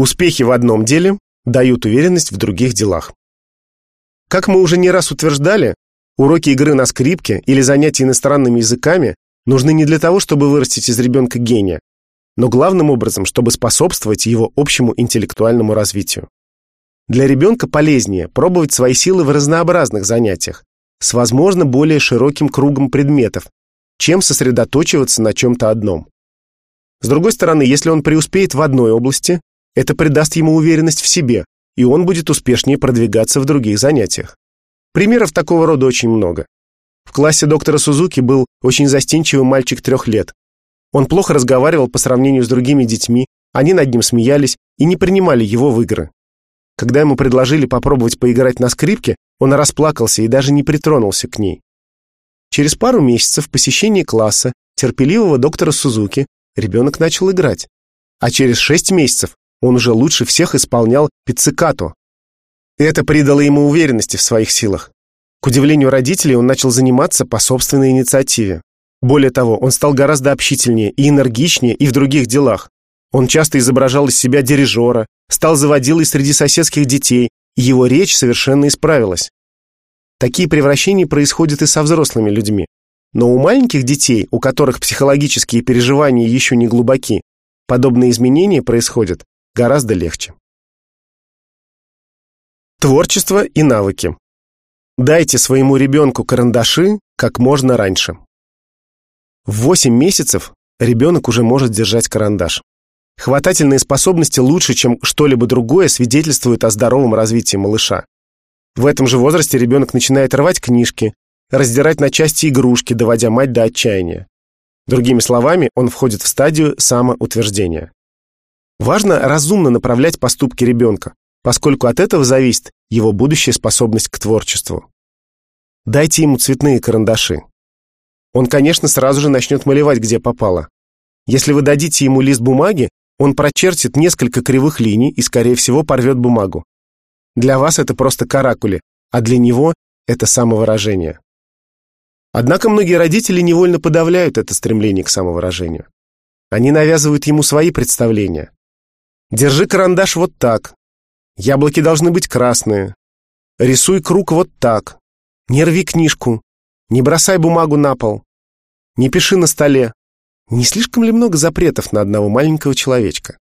Успехи в одном деле дают уверенность в других делах. Как мы уже не раз утверждали, уроки игры на скрипке или занятия иностранными языками нужны не для того, чтобы вырастить из ребенка гения, но главным образом, чтобы способствовать его общему интеллектуальному развитию. Для ребенка полезнее пробовать свои силы в разнообразных занятиях, с возможно более широким кругом предметов, чем сосредоточиваться на чем-то одном. С другой стороны, если он преуспеет в одной области, это придаст ему уверенность в себе, и он будет успешнее продвигаться в других занятиях. Примеров такого рода очень много. В классе доктора Сузуки был очень застенчивый мальчик трех лет. Он плохо разговаривал по сравнению с другими детьми, они над ним смеялись и не принимали его в игры. Когда ему предложили попробовать поиграть на скрипке, он расплакался и даже не притронулся к ней. Через пару месяцев посещения класса терпеливого доктора Сузуки ребенок начал играть. А через шесть месяцев он уже лучше всех исполнял пиццикату. Это придало ему уверенности в своих силах. К удивлению родителей, он начал заниматься по собственной инициативе. Более того, он стал гораздо общительнее и энергичнее и в других делах. Он часто изображал из себя дирижера, стал заводилой среди соседских детей, и его речь совершенно исправилась. Такие превращения происходят и со взрослыми людьми. Но у маленьких детей, у которых психологические переживания еще не глубоки, подобные изменения происходят гораздо легче. Творчество и навыки. Дайте своему ребенку карандаши как можно раньше. В 8 месяцев ребенок уже может держать карандаш. Хватательные способности лучше, чем что-либо другое, свидетельствуют о здоровом развитии малыша. В этом же возрасте ребенок начинает рвать книжки, раздирать на части игрушки, доводя мать до отчаяния. Другими словами, он входит в стадию самоутверждения. Важно разумно направлять поступки ребенка, поскольку от этого зависит его будущая способность к творчеству. Дайте ему цветные карандаши. Он, конечно, сразу же начнет малевать, где попало. Если вы дадите ему лист бумаги, он прочертит несколько кривых линий и, скорее всего, порвет бумагу. Для вас это просто каракули, а для него это самовыражение. Однако многие родители невольно подавляют это стремление к самовыражению. Они навязывают ему свои представления. Держи карандаш вот так. Яблоки должны быть красные. Рисуй круг вот так. Не рви книжку. Не бросай бумагу на пол. Не пиши на столе. Не слишком ли много запретов на одного маленького человечка?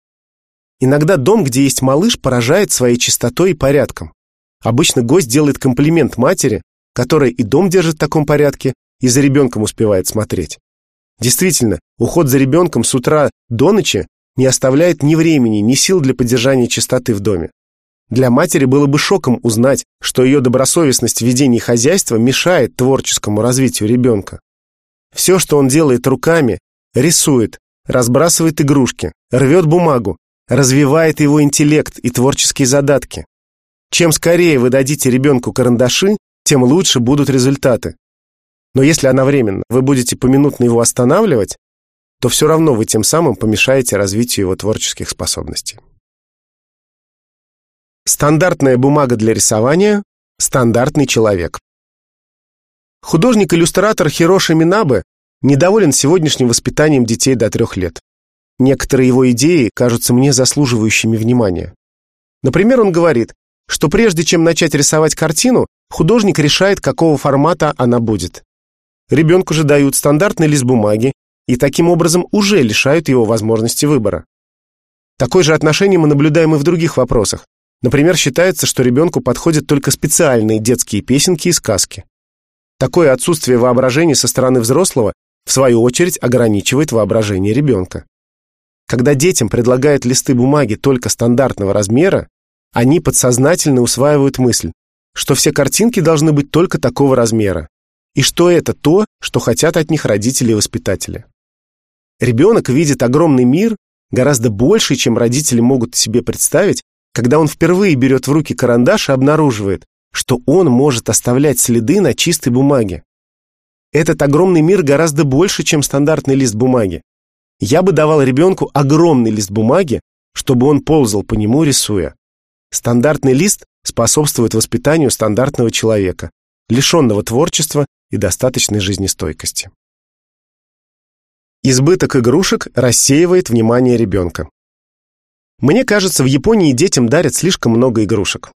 Иногда дом, где есть малыш, поражает своей чистотой и порядком. Обычно гость делает комплимент матери, которая и дом держит в таком порядке, и за ребенком успевает смотреть. Действительно, уход за ребенком с утра до ночи не оставляет ни времени, ни сил для поддержания чистоты в доме. Для матери было бы шоком узнать, что ее добросовестность в ведении хозяйства мешает творческому развитию ребенка. Все, что он делает руками, рисует, разбрасывает игрушки, рвет бумагу, развивает его интеллект и творческие задатки. Чем скорее вы дадите ребенку карандаши, тем лучше будут результаты. Но если одновременно вы будете поминутно его останавливать, то все равно вы тем самым помешаете развитию его творческих способностей. Стандартная бумага для рисования – стандартный человек. Художник-иллюстратор Хироши Минабе недоволен сегодняшним воспитанием детей до трех лет. Некоторые его идеи кажутся мне заслуживающими внимания. Например, он говорит, что прежде чем начать рисовать картину, художник решает, какого формата она будет. Ребенку же дают стандартный лист бумаги и таким образом уже лишают его возможности выбора. Такое же отношение мы наблюдаем и в других вопросах. Например, считается, что ребенку подходят только специальные детские песенки и сказки. Такое отсутствие воображения со стороны взрослого, в свою очередь, ограничивает воображение ребенка. Когда детям предлагают листы бумаги только стандартного размера, они подсознательно усваивают мысль, что все картинки должны быть только такого размера, и что это то, что хотят от них родители и воспитатели. Ребенок видит огромный мир, гораздо больше, чем родители могут себе представить, когда он впервые берет в руки карандаш и обнаруживает, что он может оставлять следы на чистой бумаге. Этот огромный мир гораздо больше, чем стандартный лист бумаги. Я бы давал ребенку огромный лист бумаги, чтобы он ползал по нему, рисуя. Стандартный лист способствует воспитанию стандартного человека, лишенного творчества и достаточной жизнестойкости. Избыток игрушек рассеивает внимание ребенка. Мне кажется, в Японии детям дарят слишком много игрушек.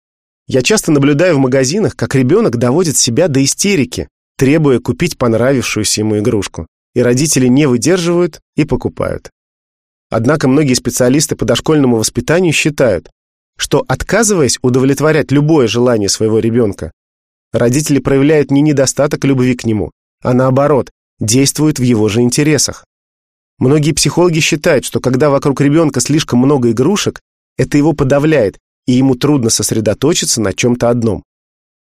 Я часто наблюдаю в магазинах, как ребенок доводит себя до истерики, требуя купить понравившуюся ему игрушку, и родители не выдерживают и покупают. Однако многие специалисты по дошкольному воспитанию считают, что, отказываясь удовлетворять любое желание своего ребенка, родители проявляют не недостаток любви к нему, а наоборот, действуют в его же интересах. Многие психологи считают, что когда вокруг ребенка слишком много игрушек, это его подавляет, и ему трудно сосредоточиться на чем-то одном.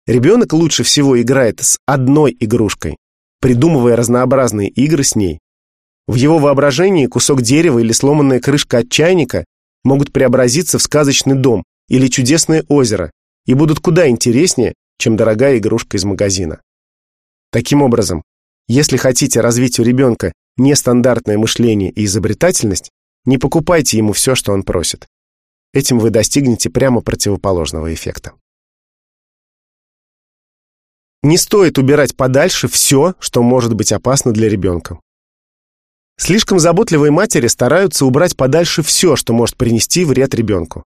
Ребенок лучше всего играет с одной игрушкой, придумывая разнообразные игры с ней. В его воображении кусок дерева или сломанная крышка от чайника могут преобразиться в сказочный дом или чудесное озеро и будут куда интереснее, чем дорогая игрушка из магазина. Таким образом, если хотите развить у ребенка нестандартное мышление и изобретательность, не покупайте ему все, что он просит. Этим вы достигнете прямо противоположного эффекта. Не стоит убирать подальше все, что может быть опасно для ребенка. Слишком заботливые матери стараются убрать подальше все, что может принести вред ребенку.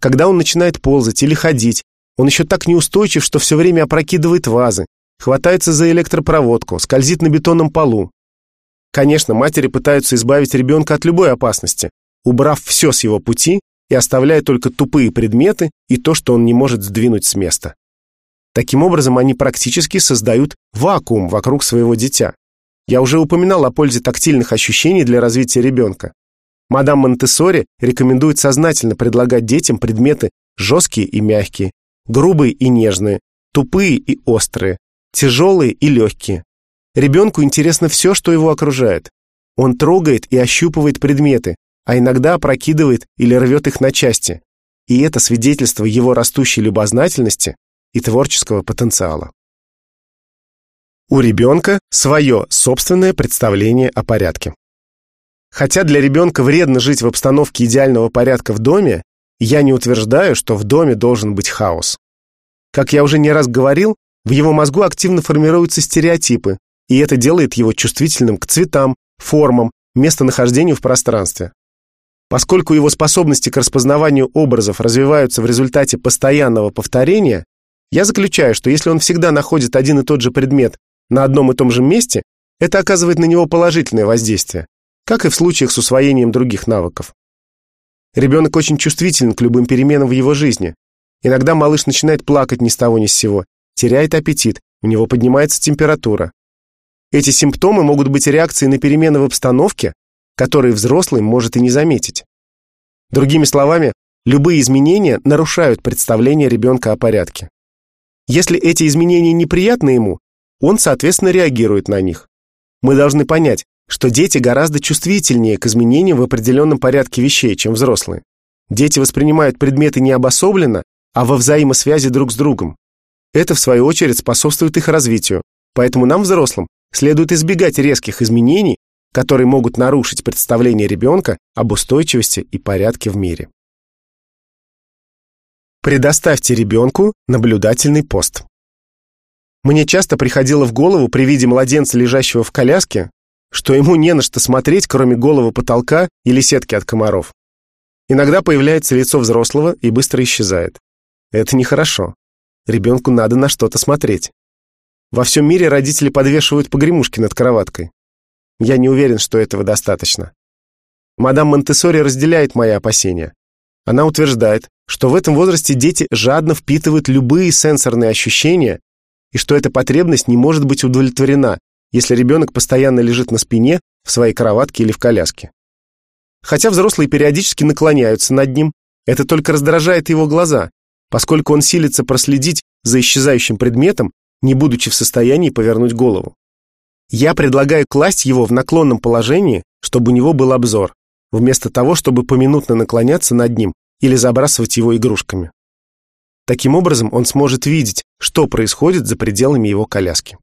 Когда он начинает ползать или ходить, он еще так неустойчив, что все время опрокидывает вазы, хватается за электропроводку, скользит на бетонном полу. Конечно, матери пытаются избавить ребенка от любой опасности, убрав все с его пути и оставляя только тупые предметы и то, что он не может сдвинуть с места. Таким образом, они практически создают вакуум вокруг своего дитя. Я уже упоминал о пользе тактильных ощущений для развития ребенка. Мадам Монтессори рекомендует сознательно предлагать детям предметы жесткие и мягкие, грубые и нежные, тупые и острые, тяжелые и легкие. Ребенку интересно все, что его окружает. Он трогает и ощупывает предметы, а иногда опрокидывает или рвет их на части. И это свидетельство его растущей любознательности и творческого потенциала. У ребенка свое собственное представление о порядке. Хотя для ребенка вредно жить в обстановке идеального порядка в доме, я не утверждаю, что в доме должен быть хаос. Как я уже не раз говорил, в его мозгу активно формируются стереотипы, и это делает его чувствительным к цветам, формам, местонахождению в пространстве. Поскольку его способности к распознаванию образов развиваются в результате постоянного повторения, я заключаю, что если он всегда находит один и тот же предмет на одном и том же месте, это оказывает на него положительное воздействие, как и в случаях с усвоением других навыков. Ребенок очень чувствителен к любым переменам в его жизни. Иногда малыш начинает плакать ни с того ни с сего, теряет аппетит, у него поднимается температура. Эти симптомы могут быть реакцией на перемены в обстановке, которые взрослый может и не заметить. Другими словами, любые изменения нарушают представление ребенка о порядке. Если эти изменения неприятны ему, он, соответственно, реагирует на них. Мы должны понять, что дети гораздо чувствительнее к изменениям в определенном порядке вещей, чем взрослые. Дети воспринимают предметы не обособленно, а во взаимосвязи друг с другом. Это, в свою очередь, способствует их развитию, поэтому нам, взрослым, следует избегать резких изменений которые могут нарушить представление ребенка об устойчивости и порядке в мире. Предоставьте ребенку наблюдательный пост. Мне часто приходило в голову при виде младенца, лежащего в коляске, что ему не на что смотреть, кроме голого потолка или сетки от комаров. Иногда появляется лицо взрослого и быстро исчезает. Это нехорошо. Ребенку надо на что-то смотреть. Во всем мире родители подвешивают погремушки над кроваткой. Я не уверен, что этого достаточно. Мадам Монтессори разделяет мои опасения. Она утверждает, что в этом возрасте дети жадно впитывают любые сенсорные ощущения и что эта потребность не может быть удовлетворена, если ребенок постоянно лежит на спине, в своей кроватке или в коляске. Хотя взрослые периодически наклоняются над ним, это только раздражает его глаза, поскольку он силится проследить за исчезающим предметом, не будучи в состоянии повернуть голову. Я предлагаю класть его в наклонном положении, чтобы у него был обзор, вместо того, чтобы поминутно наклоняться над ним или забрасывать его игрушками. Таким образом, он сможет видеть, что происходит за пределами его коляски.